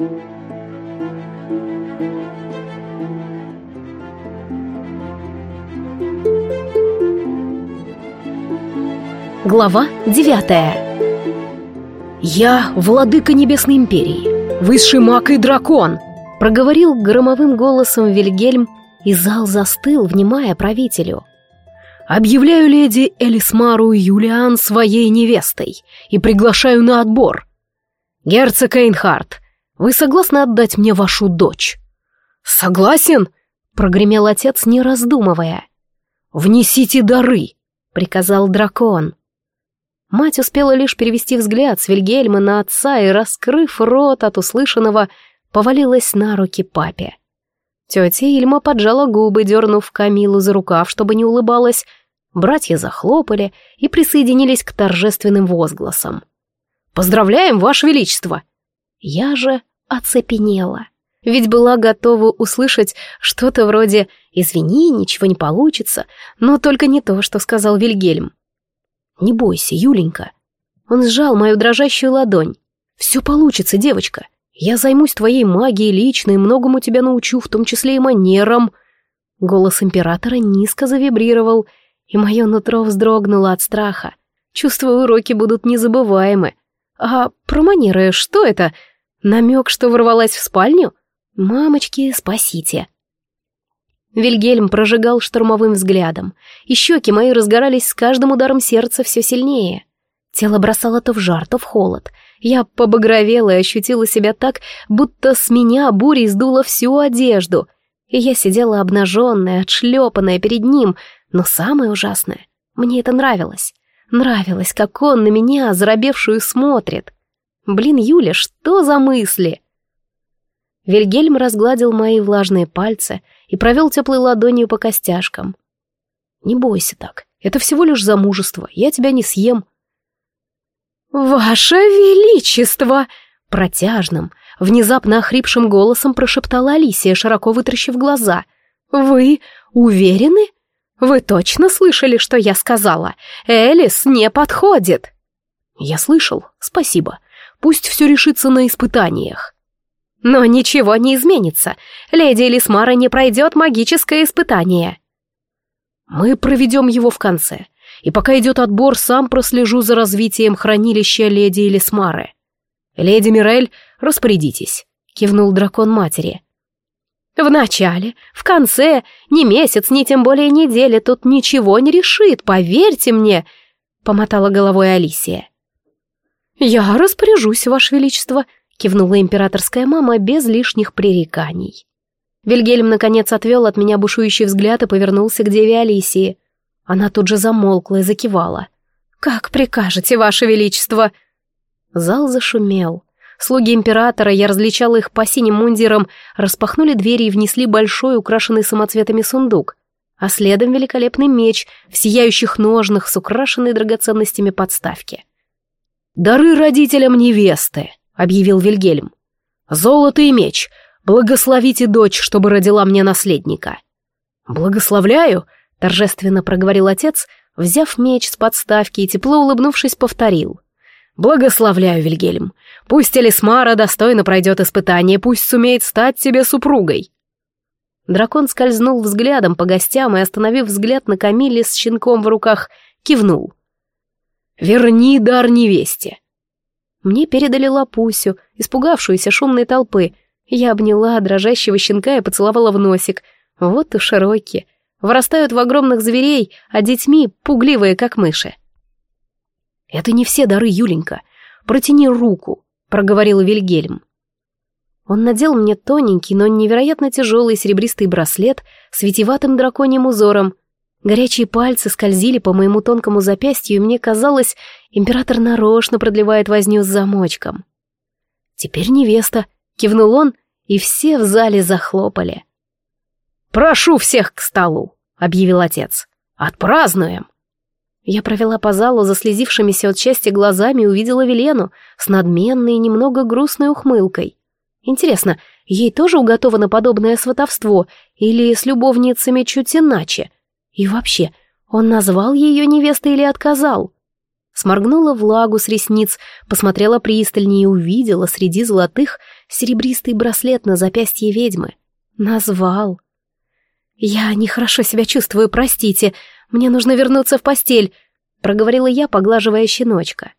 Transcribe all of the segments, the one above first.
Глава девятая «Я владыка Небесной Империи, высший маг и дракон!» проговорил громовым голосом Вильгельм, и зал застыл, внимая правителю. «Объявляю леди Элисмару Юлиан своей невестой и приглашаю на отбор. Герцог Эйнхард, вы согласны отдать мне вашу дочь?» «Согласен!» — прогремел отец, не раздумывая. «Внесите дары!» — приказал дракон. Мать успела лишь перевести взгляд с Вильгельма на отца и, раскрыв рот от услышанного, повалилась на руки папе. Тетя Ильма поджала губы, дернув Камилу за рукав, чтобы не улыбалась. Братья захлопали и присоединились к торжественным возгласам. «Поздравляем, Ваше Величество!» Я же оцепенела, ведь была готова услышать что-то вроде «Извини, ничего не получится», но только не то, что сказал Вильгельм. «Не бойся, Юленька». Он сжал мою дрожащую ладонь. «Все получится, девочка. Я займусь твоей магией лично и многому тебя научу, в том числе и манерам». Голос императора низко завибрировал, и мое нутро вздрогнуло от страха. Чувствую, уроки будут незабываемы. А про манеры что это? Намек, что ворвалась в спальню? Мамочки, спасите. Вильгельм прожигал штурмовым взглядом, и щеки мои разгорались с каждым ударом сердца все сильнее. Тело бросало то в жар, то в холод. Я побагровела и ощутила себя так, будто с меня бурей сдуло всю одежду. И я сидела обнаженная, отшлепанная перед ним, но самое ужасное, мне это нравилось. Нравилось, как он на меня, заробевшую, смотрит. Блин, Юля, что за мысли? Вильгельм разгладил мои влажные пальцы и провел теплой ладонью по костяшкам. «Не бойся так, это всего лишь замужество, я тебя не съем», «Ваше Величество!» Протяжным, внезапно охрипшим голосом прошептала Алисия, широко вытращив глаза. «Вы уверены? Вы точно слышали, что я сказала? Элис не подходит!» «Я слышал, спасибо. Пусть все решится на испытаниях». «Но ничего не изменится. Леди Элисмара не пройдет магическое испытание». «Мы проведем его в конце и пока идет отбор, сам прослежу за развитием хранилища леди Элисмары. Леди Мирель, распорядитесь», — кивнул дракон матери. «В начале, в конце, ни месяц, ни тем более неделя тут ничего не решит, поверьте мне», — помотала головой Алисия. «Я распоряжусь, Ваше Величество», — кивнула императорская мама без лишних пререканий. Вильгельм, наконец, отвел от меня бушующий взгляд и повернулся к деве Алисии. Она тут же замолкла и закивала. «Как прикажете, Ваше Величество!» Зал зашумел. Слуги императора, я различала их по синим мундирам, распахнули двери и внесли большой, украшенный самоцветами сундук, а следом великолепный меч в сияющих ножнах с украшенной драгоценностями подставки. «Дары родителям невесты», — объявил Вильгельм. «Золото и меч. Благословите дочь, чтобы родила мне наследника». «Благословляю», торжественно проговорил отец, взяв меч с подставки и тепло улыбнувшись повторил. «Благословляю, Вильгельм. Пусть Элисмара достойно пройдет испытание, пусть сумеет стать тебе супругой». Дракон скользнул взглядом по гостям и, остановив взгляд на Камиле с щенком в руках, кивнул. «Верни дар невесте». Мне передали лапусю, испугавшуюся шумной толпы. Я обняла дрожащего щенка и поцеловала в носик. Вот уж широкие вырастают в огромных зверей, а детьми пугливые, как мыши. «Это не все дары, Юленька. Протяни руку», — проговорил Вильгельм. Он надел мне тоненький, но невероятно тяжелый серебристый браслет с витиеватым драконьим узором. Горячие пальцы скользили по моему тонкому запястью, и мне казалось, император нарочно продлевает возню с замочком. «Теперь невеста», — кивнул он, и все в зале захлопали. «Прошу всех к столу», — объявил отец. «Отпразднуем!» Я провела по залу заслезившимися от счастья глазами и увидела Велену с надменной и немного грустной ухмылкой. Интересно, ей тоже уготовано подобное сватовство или с любовницами чуть иначе? И вообще, он назвал ее невестой или отказал? Сморгнула влагу с ресниц, посмотрела пристальнее и увидела среди золотых серебристый браслет на запястье ведьмы. Назвал. «Я нехорошо себя чувствую, простите. Мне нужно вернуться в постель», — проговорила я, поглаживая щеночка.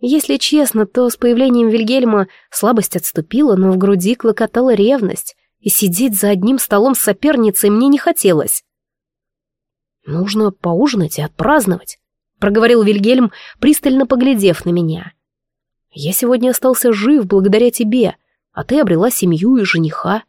Если честно, то с появлением Вильгельма слабость отступила, но в груди клокотала ревность, и сидеть за одним столом с соперницей мне не хотелось. «Нужно поужинать и отпраздновать», — проговорил Вильгельм, пристально поглядев на меня. «Я сегодня остался жив благодаря тебе, а ты обрела семью и жениха».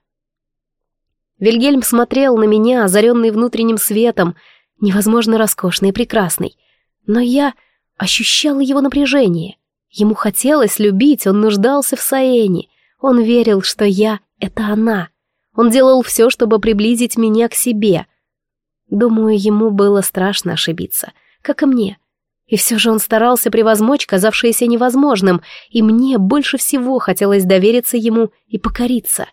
Вильгельм смотрел на меня, озаренный внутренним светом, невозможно роскошный и прекрасный, но я ощущала его напряжение. Ему хотелось любить, он нуждался в Саэне, он верил, что я — это она. Он делал все, чтобы приблизить меня к себе. Думаю, ему было страшно ошибиться, как и мне. И все же он старался превозмочь казавшееся невозможным, и мне больше всего хотелось довериться ему и покориться.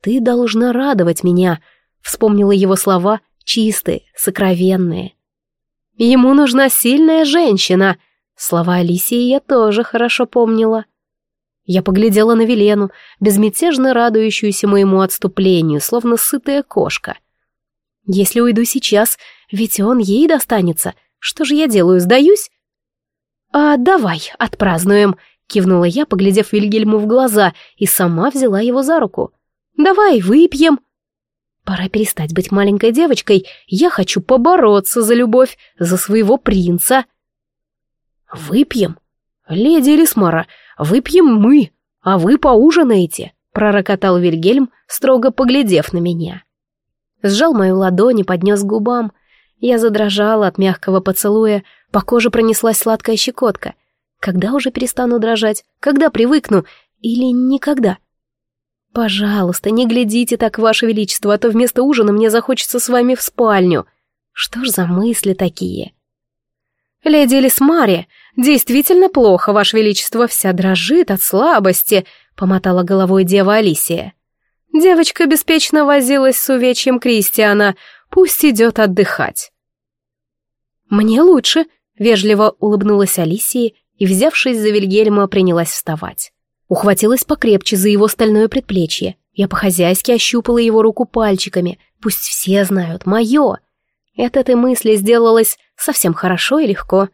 «Ты должна радовать меня», — вспомнила его слова, чистые, сокровенные. «Ему нужна сильная женщина», — слова Алисии я тоже хорошо помнила. Я поглядела на Велену, безмятежно радующуюся моему отступлению, словно сытая кошка. Если уйду сейчас, ведь он ей достанется. Что же я делаю, сдаюсь? «А давай, отпразднуем», — кивнула я, поглядев Вильгельму в глаза, и сама взяла его за руку. «Давай, выпьем». Пора перестать быть маленькой девочкой, я хочу побороться за любовь, за своего принца. «Выпьем? Леди Элисмара, Выпьем мы, а вы поужинаете», — пророкотал Вильгельм, строго поглядев на меня. Сжал мою ладонь и поднес к губам. Я задрожала от мягкого поцелуя, по коже пронеслась сладкая щекотка. Когда уже перестану дрожать? Когда привыкну? Или никогда? Пожалуйста, не глядите так, Ваше Величество, а то вместо ужина мне захочется с вами в спальню. Что ж за мысли такие? Леди Элисмари, «Действительно плохо, Ваше Величество, вся дрожит от слабости», — помотала головой дева Алисия. Девочка беспечно возилась с увечьем Кристиана, пусть идет отдыхать. «Мне лучше», — вежливо улыбнулась Алисия и, взявшись за Вильгельма, принялась вставать. Ухватилась покрепче за его стальное предплечье. Я по-хозяйски ощупала его руку пальчиками. Пусть все знают, мое. И от этой мысли сделалось совсем хорошо и легко.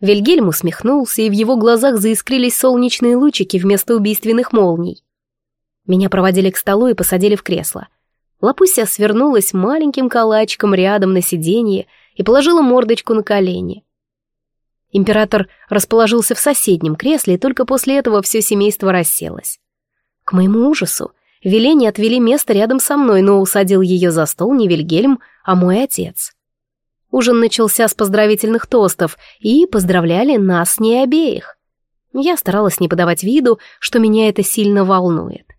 Вильгельм усмехнулся, и в его глазах заискрились солнечные лучики вместо убийственных молний. Меня проводили к столу и посадили в кресло. Лапуся свернулась маленьким калачиком рядом на сиденье и положила мордочку на колени. Император расположился в соседнем кресле, и только после этого все семейство расселось. К моему ужасу, Велене отвели место рядом со мной, но усадил ее за стол не Вильгельм, а мой отец. Ужин начался с поздравительных тостов, и поздравляли нас не обеих. Я старалась не подавать виду, что меня это сильно волнует.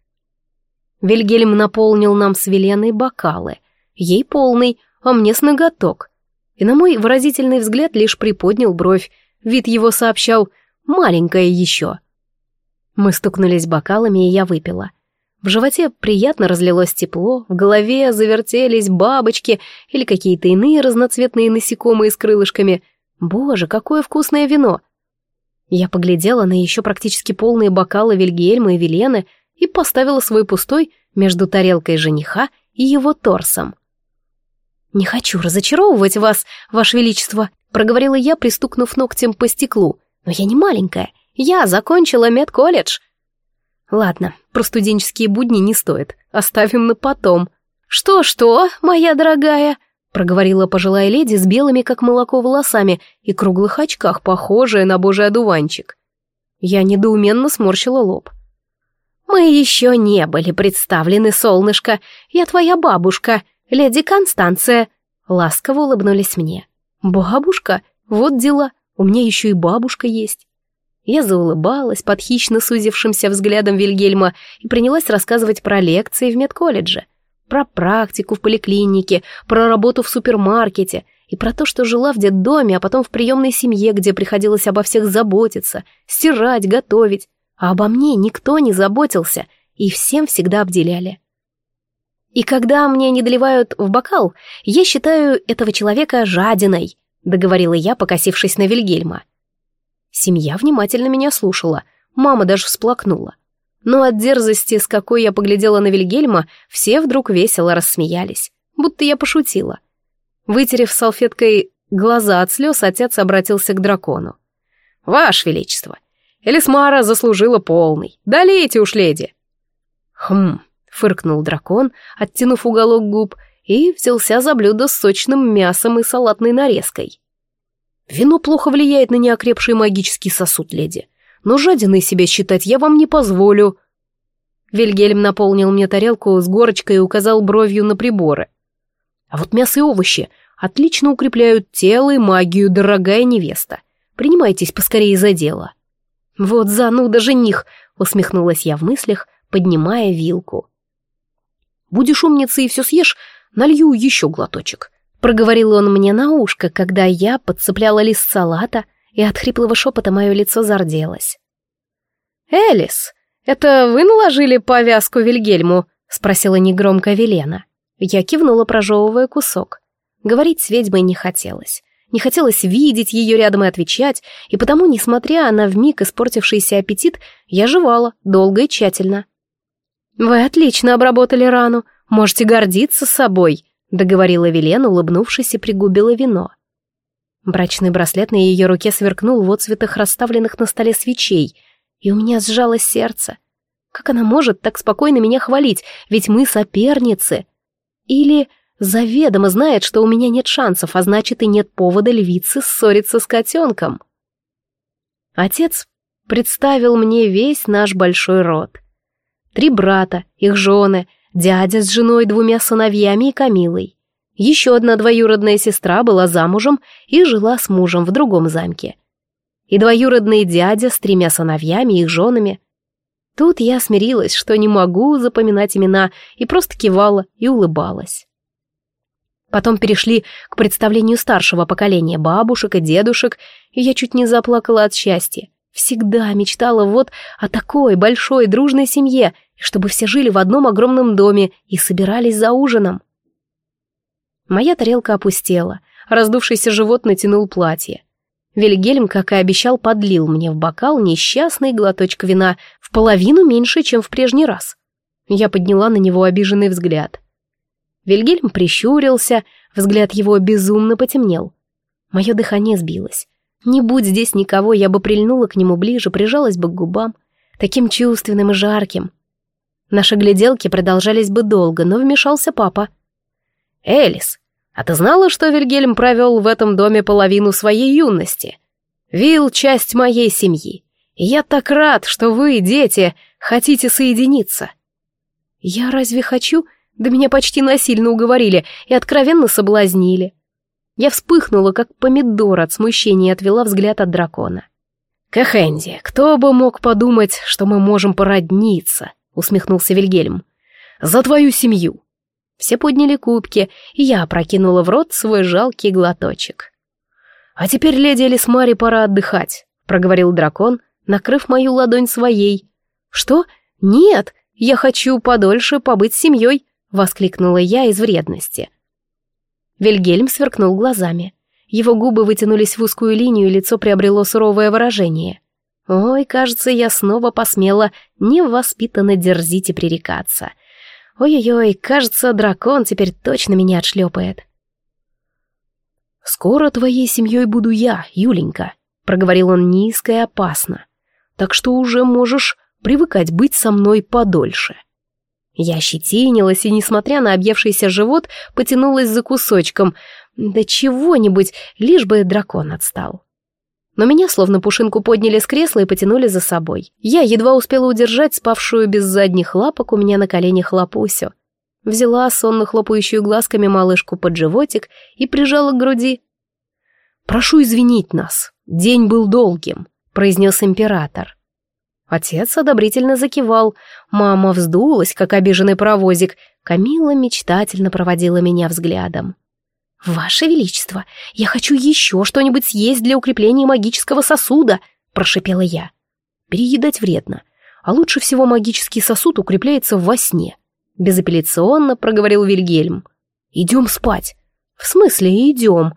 Вильгельм наполнил нам с Веленой бокалы, ей полный, а мне с ноготок. И на мой выразительный взгляд лишь приподнял бровь, вид его сообщал «маленькая еще». Мы стукнулись бокалами, и я выпила. В животе приятно разлилось тепло, в голове завертелись бабочки или какие-то иные разноцветные насекомые с крылышками. Боже, какое вкусное вино! Я поглядела на еще практически полные бокалы Вильгельма и Велены и поставила свой пустой между тарелкой жениха и его торсом. «Не хочу разочаровывать вас, Ваше Величество», — проговорила я, пристукнув ногтем по стеклу. «Но я не маленькая. Я закончила медколледж. Ладно, про студенческие будни не стоит, оставим на потом. Что-что, моя дорогая, проговорила пожилая леди с белыми, как молоко, волосами и круглых очках, похожая на божий одуванчик. Я недоуменно сморщила лоб. «Мы еще не были представлены, солнышко. Я твоя бабушка, леди Констанция». Ласково улыбнулись мне. «Бабушка? Вот дела. У меня еще и бабушка есть». Я заулыбалась под хищно сузившимся взглядом Вильгельма и принялась рассказывать про лекции в медколледже, про практику в поликлинике, про работу в супермаркете и про то, что жила в детдоме, а потом в приемной семье, где приходилось обо всех заботиться, стирать, готовить. А обо мне никто не заботился, и всем всегда обделяли. И когда мне не доливают в бокал, я считаю этого человека жадиной, договорила я, покосившись на Вильгельма. Семья внимательно меня слушала, мама даже всплакнула. Но от дерзости, с какой я поглядела на Вильгельма, все вдруг весело рассмеялись, будто я пошутила. Вытерев салфеткой глаза от слез, отец обратился к дракону. «Ваше Величество, Элисмара заслужила полный. Долейте уж, леди!» «Хм», — фыркнул дракон, оттянув уголок губ, и взялся за блюдо с сочным мясом и салатной нарезкой. «Вино плохо влияет на неокрепший магический сосуд, леди, но жадиной себя считать я вам не позволю». Вильгельм наполнил мне тарелку с горочкой и указал бровью на приборы. «А вот мясо и овощи отлично укрепляют тело и магию, дорогая невеста. Принимайтесь поскорее за дело». «Вот зануда жених!» — усмехнулась я в мыслях, поднимая вилку. «Будешь умницей и все съешь, налью еще глоточек», — проговорил он мне на ушко, когда я подцепляла лист салата, и от хриплого шепота мое лицо зарделось. «Элис, это вы наложили повязку Вильгельму?» — спросила негромко Велена. Я кивнула, прожевывая кусок. Говорить с ведьмой не хотелось. Не хотелось видеть ее рядом и отвечать, и потому, несмотря на вмиг испортившийся аппетит, я жевала долго и тщательно. «Вы отлично обработали рану, можете гордиться собой», — договорила Велена, улыбнувшись и пригубила вино. Брачный браслет на ее руке сверкнул в отцветах расставленных на столе свечей, и у меня сжалось сердце. Как она может так спокойно меня хвалить, ведь мы соперницы? Или заведомо знает, что у меня нет шансов, а значит и нет повода львицы ссориться с котенком. Отец представил мне весь наш большой род. Три брата, их жены, дядя с женой, двумя сыновьями и Камилой. Еще одна двоюродная сестра была замужем и жила с мужем в другом замке. И двоюродный дядя с тремя сыновьями и их женами. Тут я смирилась, что не могу запоминать имена, и просто кивала и улыбалась. Потом перешли к представлению старшего поколения бабушек и дедушек, и я чуть не заплакала от счастья. Всегда мечтала вот о такой большой дружной семье, чтобы все жили в одном огромном доме и собирались за ужином. Моя тарелка опустела, раздувшийся живот натянул платье. Вильгельм, как и обещал, подлил мне в бокал несчастный глоточек вина в половину меньше, чем в прежний раз. Я подняла на него обиженный взгляд — Вильгельм прищурился, взгляд его безумно потемнел. Мое дыхание сбилось. Не будь здесь никого, я бы прильнула к нему ближе, прижалась бы к губам, таким чувственным и жарким. Наши гляделки продолжались бы долго, но вмешался папа. «Элис, а ты знала, что Вильгельм провел в этом доме половину своей юности? Вил — часть моей семьи, и я так рад, что вы, дети, хотите соединиться». «Я разве хочу?» Да меня почти насильно уговорили и откровенно соблазнили. Я вспыхнула, как помидор от смущения и отвела взгляд от дракона. «Кахенди, кто бы мог подумать, что мы можем породниться?» — усмехнулся Вильгельм. «За твою семью!» Все подняли кубки, и я опрокинула в рот свой жалкий глоточек. «А теперь, леди Элисмари, пора отдыхать», — проговорил дракон, накрыв мою ладонь своей. «Что? Нет, я хочу подольше побыть с семьей. — воскликнула я из вредности. Вильгельм сверкнул глазами. Его губы вытянулись в узкую линию, и лицо приобрело суровое выражение. Ой, кажется, я снова посмела невоспитанно дерзить и пререкаться. Ой-ой-ой, кажется, дракон теперь точно меня отшлепает. «Скоро твоей семьей буду я, Юленька», — проговорил он низко и опасно. «Так что уже можешь привыкать быть со мной подольше». Я ощетинилась и, несмотря на объевшийся живот, потянулась за кусочком. Да чего-нибудь, лишь бы дракон отстал. Но меня словно пушинку подняли с кресла и потянули за собой. Я едва успела удержать спавшую без задних лапок у меня на коленях лапусю. Взяла сонно хлопающую глазками малышку под животик и прижала к груди. «Прошу извинить нас, день был долгим», — произнес император. Отец одобрительно закивал, мама вздулась, как обиженный паровозик, Камила мечтательно проводила меня взглядом. «Ваше Величество, я хочу еще что-нибудь съесть для укрепления магического сосуда», — прошипела я. «Переедать вредно, а лучше всего магический сосуд укрепляется во сне», — безапелляционно проговорил Вильгельм. «Идем спать». «В смысле идем?»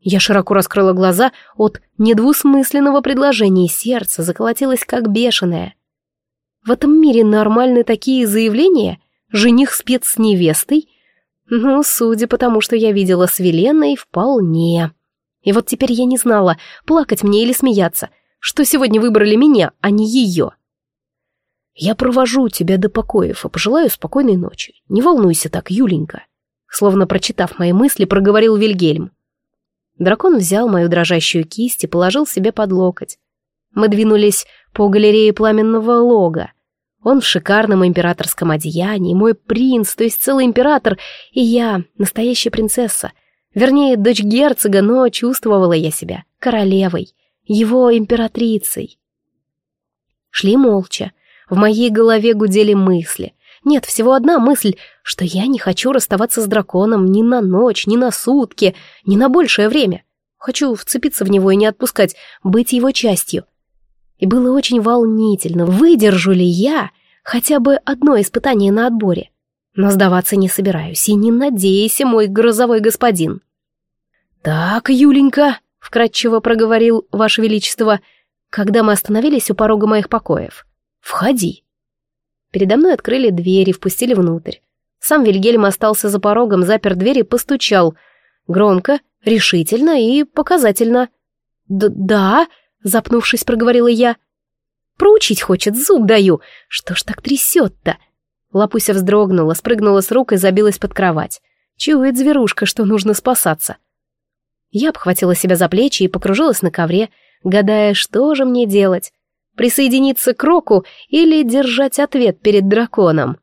Я широко раскрыла глаза от недвусмысленного предложения, и сердце заколотилось как бешеное. В этом мире нормальны такие заявления? Жених спец с невестой? Ну, судя по тому, что я видела с Веленой, вполне. И вот теперь я не знала, плакать мне или смеяться, что сегодня выбрали меня, а не ее. Я провожу тебя до покоев и пожелаю спокойной ночи. Не волнуйся так, Юленька. Словно прочитав мои мысли, проговорил Вильгельм. Дракон взял мою дрожащую кисть и положил себе под локоть. Мы двинулись по галерее пламенного лога. Он в шикарном императорском одеянии, мой принц, то есть целый император, и я, настоящая принцесса. Вернее, дочь герцога, но чувствовала я себя королевой, его императрицей. Шли молча. В моей голове гудели мысли. Нет, всего одна мысль, что я не хочу расставаться с драконом ни на ночь, ни на сутки, ни на большее время. Хочу вцепиться в него и не отпускать, быть его частью. И было очень волнительно, выдержу ли я хотя бы одно испытание на отборе. Но сдаваться не собираюсь, и не надейся, мой грозовой господин. «Так, Юленька», — вкратчиво проговорил Ваше Величество, когда мы остановились у порога моих покоев. «Входи». Передо мной открыли дверь и впустили внутрь. Сам Вильгельм остался за порогом, запер дверь и постучал. Громко, решительно и показательно. «Да», — запнувшись, проговорила я. «Проучить хочет, зуб даю. Что ж так трясет-то?» Лапуся вздрогнула, спрыгнула с рук и забилась под кровать. Чует зверушка, что нужно спасаться. Я обхватила себя за плечи и покружилась на ковре, гадая, что же мне делать присоединиться к Року или держать ответ перед драконом.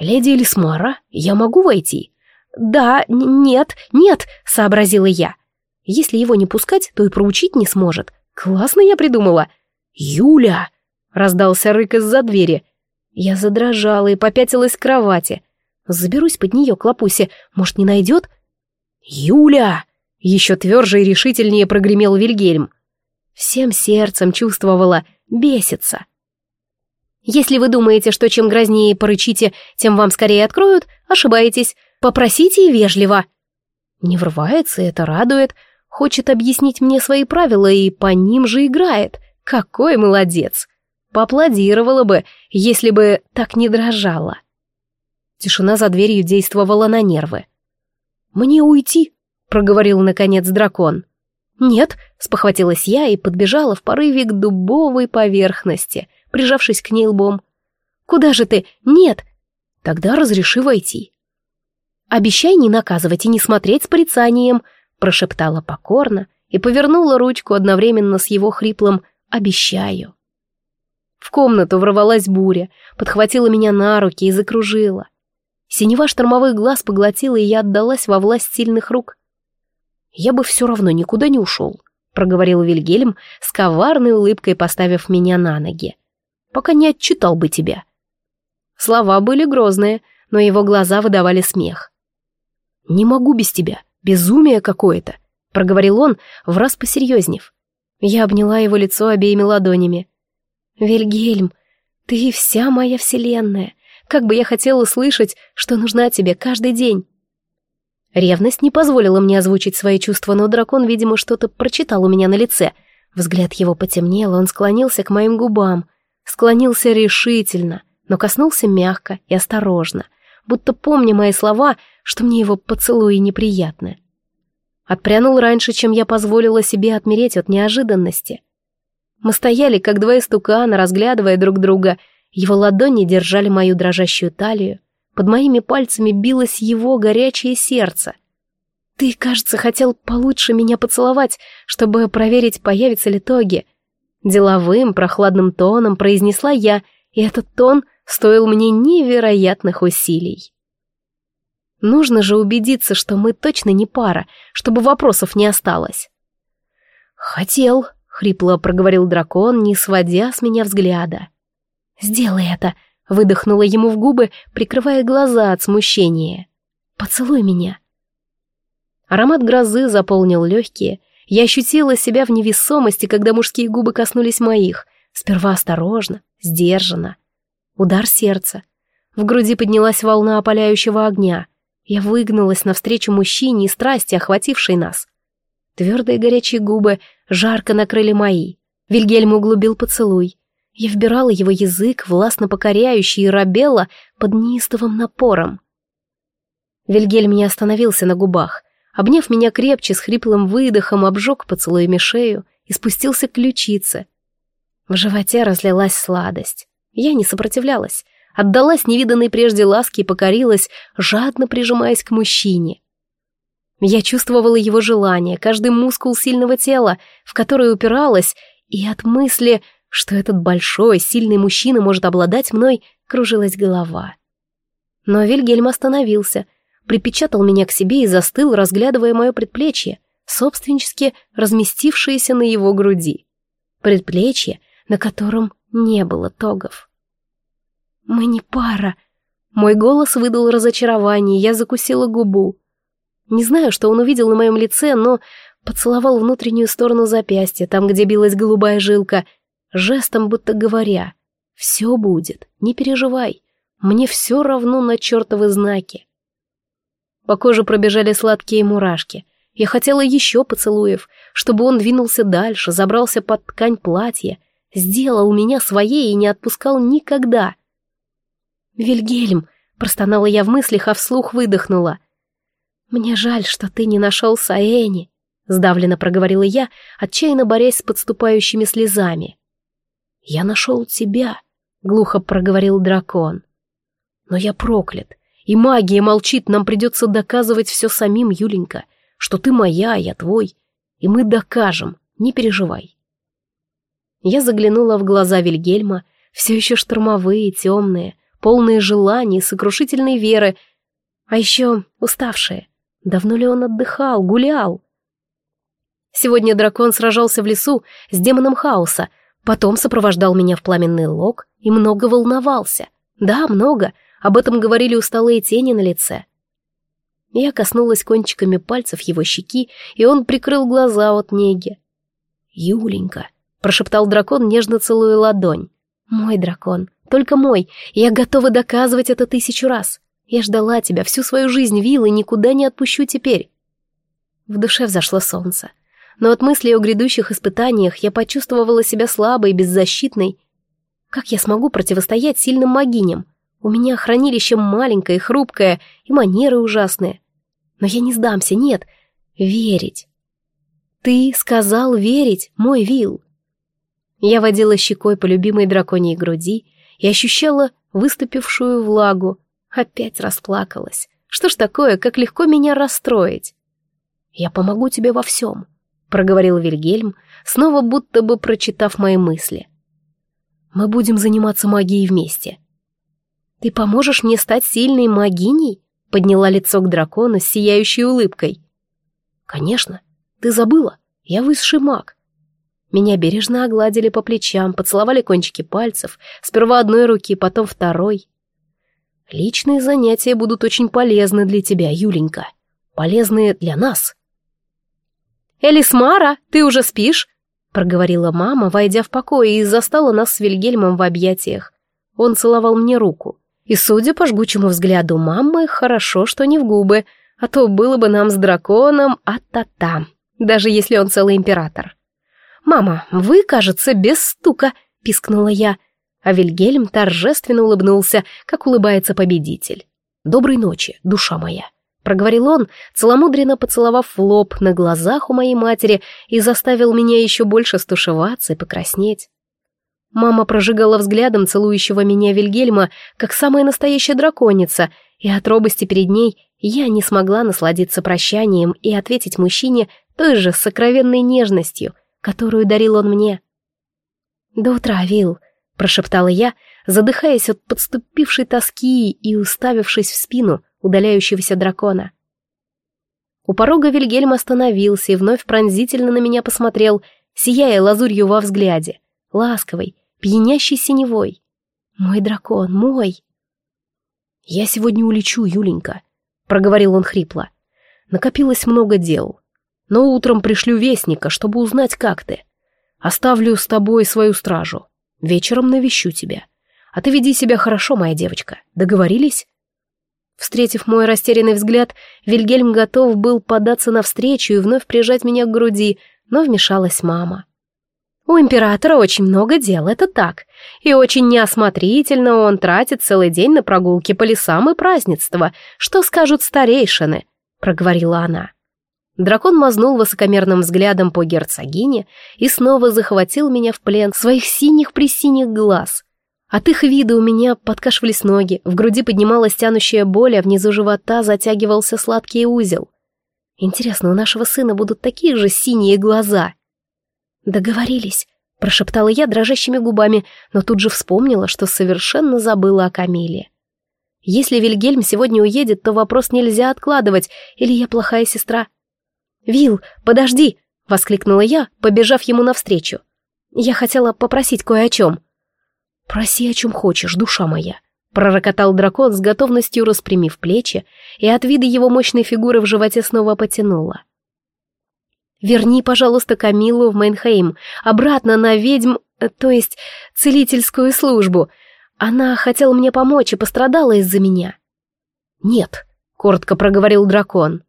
«Леди Элисмара, я могу войти?» «Да, нет, нет», — сообразила я. «Если его не пускать, то и проучить не сможет. Классно я придумала». «Юля!» — раздался рык из-за двери. Я задрожала и попятилась к кровати. Заберусь под нее к лапусе, может, не найдет? «Юля!» — еще тверже и решительнее прогремел Вильгельм всем сердцем чувствовала, бесится. Если вы думаете, что чем грознее порычите, тем вам скорее откроют, ошибаетесь. Попросите и вежливо. Не врывается, это радует. Хочет объяснить мне свои правила и по ним же играет. Какой молодец. Поаплодировала бы, если бы так не дрожала. Тишина за дверью действовала на нервы. «Мне уйти», — проговорил наконец дракон. «Нет», — спохватилась я и подбежала в порыве к дубовой поверхности, прижавшись к ней лбом. «Куда же ты? Нет!» «Тогда разреши войти». «Обещай не наказывать и не смотреть с порицанием», — прошептала покорно и повернула ручку одновременно с его хриплым «обещаю». В комнату ворвалась буря, подхватила меня на руки и закружила. Синева штормовых глаз поглотила, и я отдалась во власть сильных рук я бы все равно никуда не ушел», — проговорил Вильгельм с коварной улыбкой, поставив меня на ноги. «Пока не отчитал бы тебя». Слова были грозные, но его глаза выдавали смех. «Не могу без тебя, безумие какое-то», — проговорил он, враз посерьезнев. Я обняла его лицо обеими ладонями. «Вильгельм, ты вся моя вселенная. Как бы я хотела слышать, что нужна тебе каждый день». Ревность не позволила мне озвучить свои чувства, но дракон, видимо, что-то прочитал у меня на лице. Взгляд его потемнел, он склонился к моим губам. Склонился решительно, но коснулся мягко и осторожно, будто помня мои слова, что мне его поцелуи неприятны. Отпрянул раньше, чем я позволила себе отмереть от неожиданности. Мы стояли, как два истукана, разглядывая друг друга. Его ладони держали мою дрожащую талию. Под моими пальцами билось его горячее сердце. «Ты, кажется, хотел получше меня поцеловать, чтобы проверить, появится ли Тоги». Деловым, прохладным тоном произнесла я, и этот тон стоил мне невероятных усилий. Нужно же убедиться, что мы точно не пара, чтобы вопросов не осталось. «Хотел», — хрипло проговорил дракон, не сводя с меня взгляда. «Сделай это», Выдохнула ему в губы, прикрывая глаза от смущения. «Поцелуй меня». Аромат грозы заполнил легкие. Я ощутила себя в невесомости, когда мужские губы коснулись моих. Сперва осторожно, сдержанно. Удар сердца. В груди поднялась волна опаляющего огня. Я выгнулась навстречу мужчине и страсти, охватившей нас. Твердые горячие губы жарко накрыли мои. Вильгельм углубил поцелуй. Я вбирала его язык, властно покоряющий, и робела под неистовым напором. Вильгельм не остановился на губах. Обняв меня крепче, с хриплым выдохом, обжег поцелуями шею и спустился к ключице. В животе разлилась сладость. Я не сопротивлялась, отдалась невиданной прежде ласке и покорилась, жадно прижимаясь к мужчине. Я чувствовала его желание, каждый мускул сильного тела, в которое упиралась, и от мысли, что этот большой, сильный мужчина может обладать мной, кружилась голова. Но Вильгельм остановился, припечатал меня к себе и застыл, разглядывая мое предплечье, собственнически разместившееся на его груди. Предплечье, на котором не было тогов. «Мы не пара», мой голос выдал разочарование, я закусила губу. Не знаю, что он увидел на моем лице, но поцеловал внутреннюю сторону запястья, там, где билась голубая жилка, жестом будто говоря, «Все будет, не переживай, мне все равно на чертовы знаки». По коже пробежали сладкие мурашки. Я хотела еще поцелуев, чтобы он двинулся дальше, забрался под ткань платья, сделал меня своей и не отпускал никогда. «Вильгельм!» — простонала я в мыслях, а вслух выдохнула. «Мне жаль, что ты не нашел Саэни», сдавленно проговорила я, отчаянно борясь с подступающими слезами. «Я нашел тебя», — глухо проговорил дракон. «Но я проклят, и магия молчит, нам придется доказывать все самим, Юленька, что ты моя, а я твой, и мы докажем, не переживай». Я заглянула в глаза Вильгельма, все еще штормовые, темные, полные желаний, сокрушительной веры, а еще уставшие. Давно ли он отдыхал, гулял? Сегодня дракон сражался в лесу с демоном хаоса, потом сопровождал меня в пламенный лог и много волновался. Да, много, об этом говорили усталые тени на лице. Я коснулась кончиками пальцев его щеки, и он прикрыл глаза от неги. «Юленька», — прошептал дракон, нежно целуя ладонь. «Мой дракон, только мой, я готова доказывать это тысячу раз. Я ждала тебя всю свою жизнь, Вилл, и никуда не отпущу теперь». В душе взошло солнце но от мысли о грядущих испытаниях я почувствовала себя слабой и беззащитной. Как я смогу противостоять сильным могиням? У меня хранилище маленькое и хрупкое, и манеры ужасные. Но я не сдамся, нет. Верить. Ты сказал верить, мой Вил. Я водила щекой по любимой драконьей груди и ощущала выступившую влагу. Опять расплакалась. Что ж такое, как легко меня расстроить? Я помогу тебе во всем. — проговорил Вильгельм, снова будто бы прочитав мои мысли. «Мы будем заниматься магией вместе». «Ты поможешь мне стать сильной магиней?» — подняла лицо к дракону с сияющей улыбкой. «Конечно. Ты забыла. Я высший маг». Меня бережно огладили по плечам, поцеловали кончики пальцев, сперва одной руки, потом второй. «Личные занятия будут очень полезны для тебя, Юленька. Полезные для нас». «Элисмара, ты уже спишь?» — проговорила мама, войдя в покой, и застала нас с Вильгельмом в объятиях. Он целовал мне руку. И, судя по жгучему взгляду мамы, хорошо, что не в губы, а то было бы нам с драконом а-та-та, даже если он целый император. «Мама, вы, кажется, без стука», — пискнула я, а Вильгельм торжественно улыбнулся, как улыбается победитель. «Доброй ночи, душа моя» проговорил он, целомудренно поцеловав в лоб на глазах у моей матери и заставил меня еще больше стушеваться и покраснеть. Мама прожигала взглядом целующего меня Вильгельма, как самая настоящая драконица, и от робости перед ней я не смогла насладиться прощанием и ответить мужчине той же сокровенной нежностью, которую дарил он мне. «До утра, Вил», — прошептала я, задыхаясь от подступившей тоски и уставившись в спину, удаляющегося дракона. У порога Вильгельм остановился и вновь пронзительно на меня посмотрел, сияя лазурью во взгляде, ласковой, пьянящей синевой. «Мой дракон, мой!» «Я сегодня улечу, Юленька», — проговорил он хрипло. «Накопилось много дел, но утром пришлю вестника, чтобы узнать, как ты. Оставлю с тобой свою стражу. Вечером навещу тебя. А ты веди себя хорошо, моя девочка. Договорились?» Встретив мой растерянный взгляд, Вильгельм готов был податься навстречу и вновь прижать меня к груди, но вмешалась мама. У императора очень много дел, это так. И очень неосмотрительно он тратит целый день на прогулки по лесам и празднества. Что скажут старейшины? Проговорила она. Дракон мазнул высокомерным взглядом по герцогине и снова захватил меня в плен своих синих-присиних глаз. От их вида у меня подкашивались ноги, в груди поднималась тянущая боль, а внизу живота затягивался сладкий узел. Интересно, у нашего сына будут такие же синие глаза? Договорились, прошептала я дрожащими губами, но тут же вспомнила, что совершенно забыла о Камиле. Если Вильгельм сегодня уедет, то вопрос нельзя откладывать, или я плохая сестра. «Вил, подожди!» — воскликнула я, побежав ему навстречу. «Я хотела попросить кое о чем». «Проси, о чем хочешь, душа моя», — пророкотал дракон с готовностью распрямив плечи, и от вида его мощной фигуры в животе снова потянуло. «Верни, пожалуйста, Камилу в Мейнхейм, обратно на ведьм, э, то есть целительскую службу. Она хотела мне помочь и пострадала из-за меня». «Нет», — коротко проговорил дракон.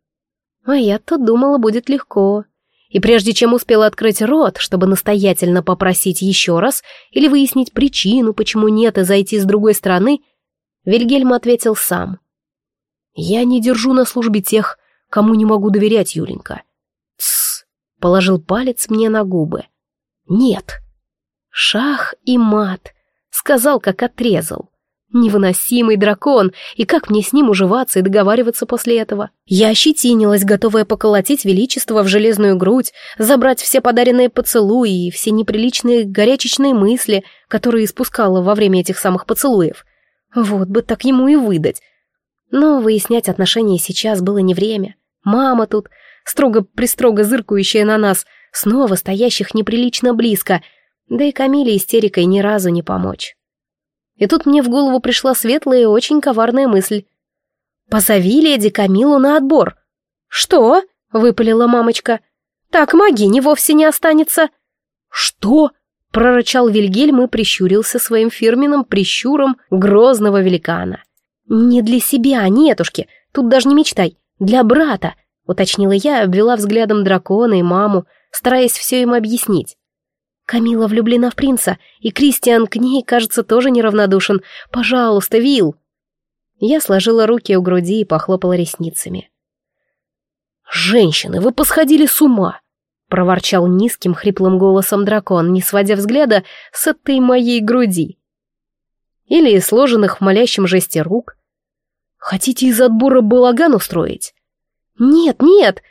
А я-то думала, будет легко. И прежде чем успела открыть рот, чтобы настоятельно попросить еще раз или выяснить причину, почему нет, и зайти с другой стороны, Вильгельм ответил сам. «Я не держу на службе тех, кому не могу доверять, Юленька». «Тссс», — положил палец мне на губы. «Нет». Шах и мат. Сказал, как отрезал. Невыносимый дракон, и как мне с ним уживаться и договариваться после этого? Я ощетинилась, готовая поколотить величество в железную грудь, забрать все подаренные поцелуи и все неприличные горячечные мысли, которые испускала во время этих самых поцелуев. Вот бы так ему и выдать. Но выяснять отношения сейчас было не время. Мама тут, строго-пристрого зыркающая на нас, снова стоящих неприлично близко, да и Камиле истерикой ни разу не помочь. И тут мне в голову пришла светлая и очень коварная мысль. «Позови леди Камилу на отбор». «Что?» — выпалила мамочка. «Так магини вовсе не останется». «Что?» — прорычал Вильгельм и прищурился своим фирменным прищуром грозного великана. «Не для себя, нетушки, тут даже не мечтай, для брата», — уточнила я, обвела взглядом дракона и маму, стараясь все им объяснить. Камила влюблена в принца, и Кристиан к ней, кажется, тоже неравнодушен. Пожалуйста, Вил. Я сложила руки у груди и похлопала ресницами. «Женщины, вы посходили с ума!» — проворчал низким хриплым голосом дракон, не сводя взгляда с этой моей груди. Или сложенных в молящем жесте рук. «Хотите из отбора балаган устроить?» «Нет, нет!»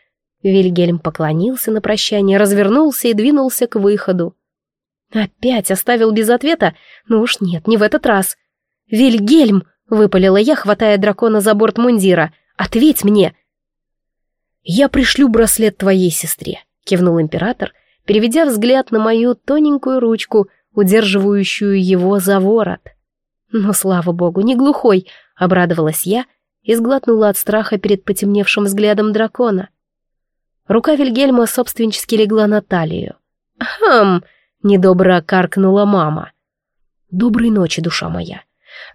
Вильгельм поклонился на прощание, развернулся и двинулся к выходу. Опять оставил без ответа? Ну уж нет, не в этот раз. «Вильгельм!» — выпалила я, хватая дракона за борт мундира. «Ответь мне!» «Я пришлю браслет твоей сестре», — кивнул император, переведя взгляд на мою тоненькую ручку, удерживающую его за ворот. «Ну, слава богу, не глухой!» — обрадовалась я и сглотнула от страха перед потемневшим взглядом дракона. Рука Вильгельма собственнически легла на талию. «Хм!» Недобро каркнула мама. «Доброй ночи, душа моя.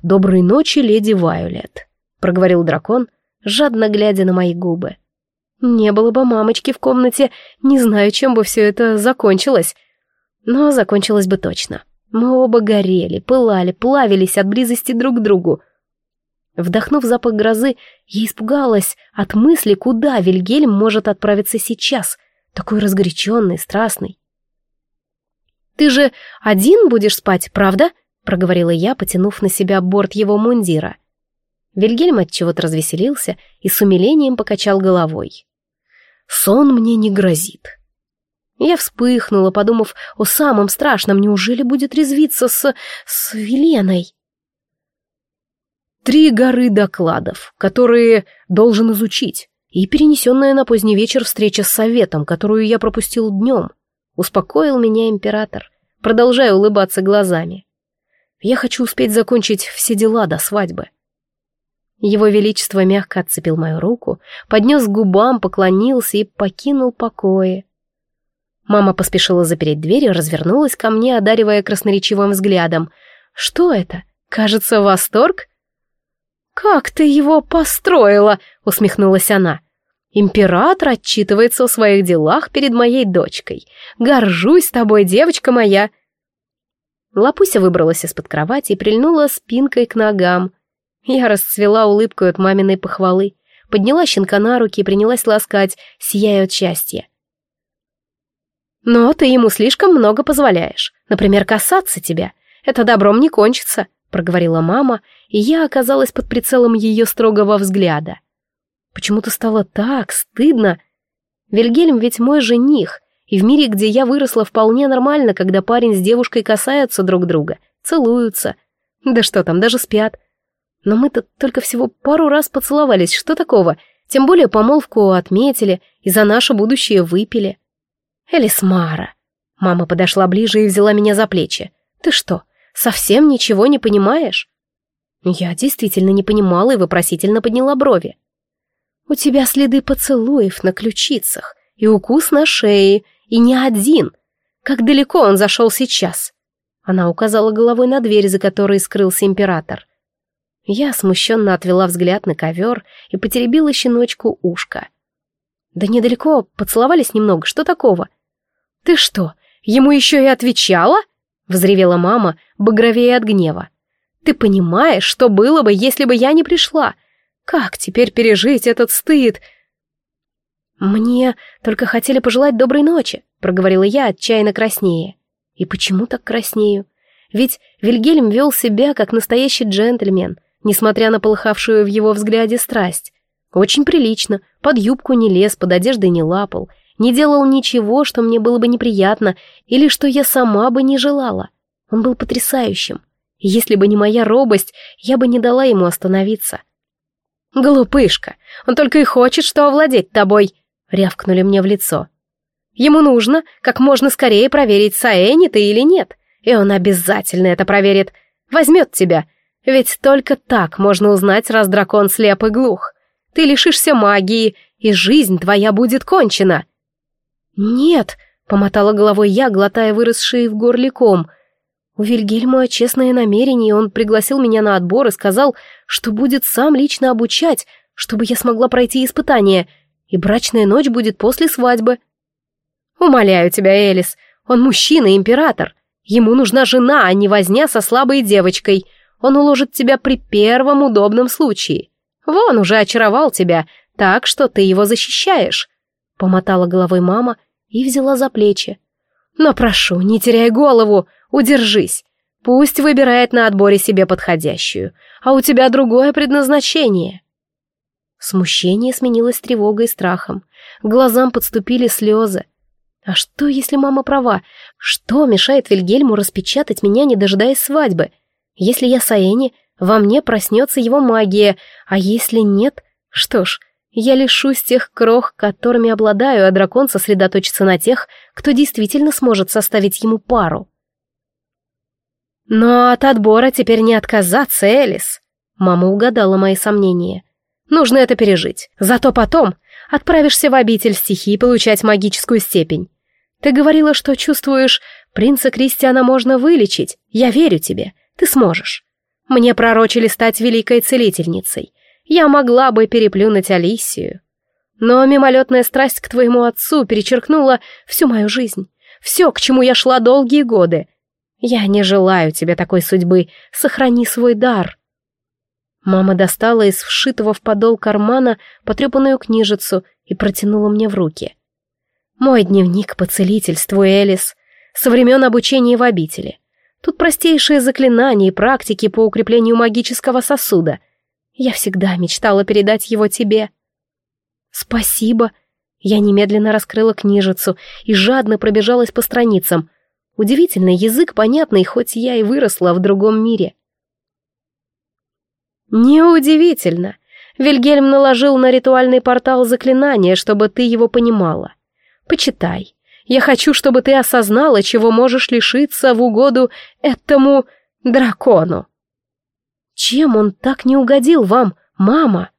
Доброй ночи, леди Вайолет», — проговорил дракон, жадно глядя на мои губы. Не было бы мамочки в комнате, не знаю, чем бы все это закончилось. Но закончилось бы точно. Мы оба горели, пылали, плавились от близости друг к другу. Вдохнув запах грозы, я испугалась от мысли, куда Вильгельм может отправиться сейчас, такой разгоряченный, страстный. «Ты же один будешь спать, правда?» — проговорила я, потянув на себя борт его мундира. Вильгельм от чего-то развеселился и с умилением покачал головой. «Сон мне не грозит». Я вспыхнула, подумав о самом страшном, неужели будет резвиться с... с Веленой? Три горы докладов, которые должен изучить, и перенесенная на поздний вечер встреча с советом, которую я пропустил днем — Успокоил меня император, продолжая улыбаться глазами. Я хочу успеть закончить все дела до свадьбы. Его Величество мягко отцепил мою руку, поднес к губам, поклонился и покинул покои. Мама поспешила запереть дверь и развернулась ко мне, одаривая красноречивым взглядом. «Что это? Кажется, восторг?» «Как ты его построила?» — усмехнулась она. «Император отчитывается о своих делах перед моей дочкой. Горжусь тобой, девочка моя!» Лапуся выбралась из-под кровати и прильнула спинкой к ногам. Я расцвела улыбкой от маминой похвалы, подняла щенка на руки и принялась ласкать, сияя от счастья. «Но ты ему слишком много позволяешь. Например, касаться тебя. Это добром не кончится», — проговорила мама, и я оказалась под прицелом ее строгого взгляда. Почему-то стало так стыдно. Вильгельм ведь мой жених, и в мире, где я выросла, вполне нормально, когда парень с девушкой касаются друг друга, целуются. Да что там, даже спят. Но мы-то только всего пару раз поцеловались, что такого? Тем более помолвку отметили и за наше будущее выпили. Элисмара. Мама подошла ближе и взяла меня за плечи. Ты что, совсем ничего не понимаешь? Я действительно не понимала и вопросительно подняла брови. У тебя следы поцелуев на ключицах и укус на шее, и не один. Как далеко он зашел сейчас? Она указала головой на дверь, за которой скрылся император. Я смущенно отвела взгляд на ковер и потеребила щеночку ушко. Да недалеко, поцеловались немного, что такого? Ты что, ему еще и отвечала? Взревела мама, багровее от гнева. Ты понимаешь, что было бы, если бы я не пришла? Как теперь пережить этот стыд? Мне только хотели пожелать доброй ночи, проговорила я отчаянно краснее. И почему так краснею? Ведь Вильгельм вел себя как настоящий джентльмен, несмотря на полыхавшую в его взгляде страсть. Очень прилично, под юбку не лез, под одеждой не лапал, не делал ничего, что мне было бы неприятно или что я сама бы не желала. Он был потрясающим. Если бы не моя робость, я бы не дала ему остановиться. «Глупышка, он только и хочет, что овладеть тобой», — рявкнули мне в лицо. «Ему нужно как можно скорее проверить, Саэни ты или нет, и он обязательно это проверит. Возьмет тебя, ведь только так можно узнать, раз дракон слеп и глух. Ты лишишься магии, и жизнь твоя будет кончена». «Нет», — помотала головой я, глотая выросший в горле ком — у Вильгельма честное намерение, он пригласил меня на отбор и сказал, что будет сам лично обучать, чтобы я смогла пройти испытание, и брачная ночь будет после свадьбы. Умоляю тебя, Элис, он мужчина император. Ему нужна жена, а не возня со слабой девочкой. Он уложит тебя при первом удобном случае. Вон уже очаровал тебя, так что ты его защищаешь. Помотала головой мама и взяла за плечи. Но прошу, не теряй голову, Удержись. Пусть выбирает на отборе себе подходящую, а у тебя другое предназначение. Смущение сменилось тревогой и страхом. К глазам подступили слезы. А что, если мама права? Что мешает Вильгельму распечатать меня, не дожидаясь свадьбы? Если я Саэни, во мне проснется его магия, а если нет, что ж, я лишусь тех крох, которыми обладаю, а дракон сосредоточится на тех, кто действительно сможет составить ему пару. Но от отбора теперь не отказаться, Элис. Мама угадала мои сомнения. Нужно это пережить. Зато потом отправишься в обитель стихии получать магическую степень. Ты говорила, что чувствуешь, принца Кристиана можно вылечить. Я верю тебе. Ты сможешь. Мне пророчили стать великой целительницей. Я могла бы переплюнуть Алисию. Но мимолетная страсть к твоему отцу перечеркнула всю мою жизнь. Все, к чему я шла долгие годы. Я не желаю тебе такой судьбы. Сохрани свой дар. Мама достала из вшитого в подол кармана потрепанную книжицу и протянула мне в руки. Мой дневник по целительству, Элис, со времен обучения в обители. Тут простейшие заклинания и практики по укреплению магического сосуда. Я всегда мечтала передать его тебе. Спасибо. Я немедленно раскрыла книжицу и жадно пробежалась по страницам. Удивительно, язык понятный, хоть я и выросла в другом мире. Неудивительно. Вильгельм наложил на ритуальный портал заклинание, чтобы ты его понимала. Почитай. Я хочу, чтобы ты осознала, чего можешь лишиться в угоду этому дракону. Чем он так не угодил вам, мама?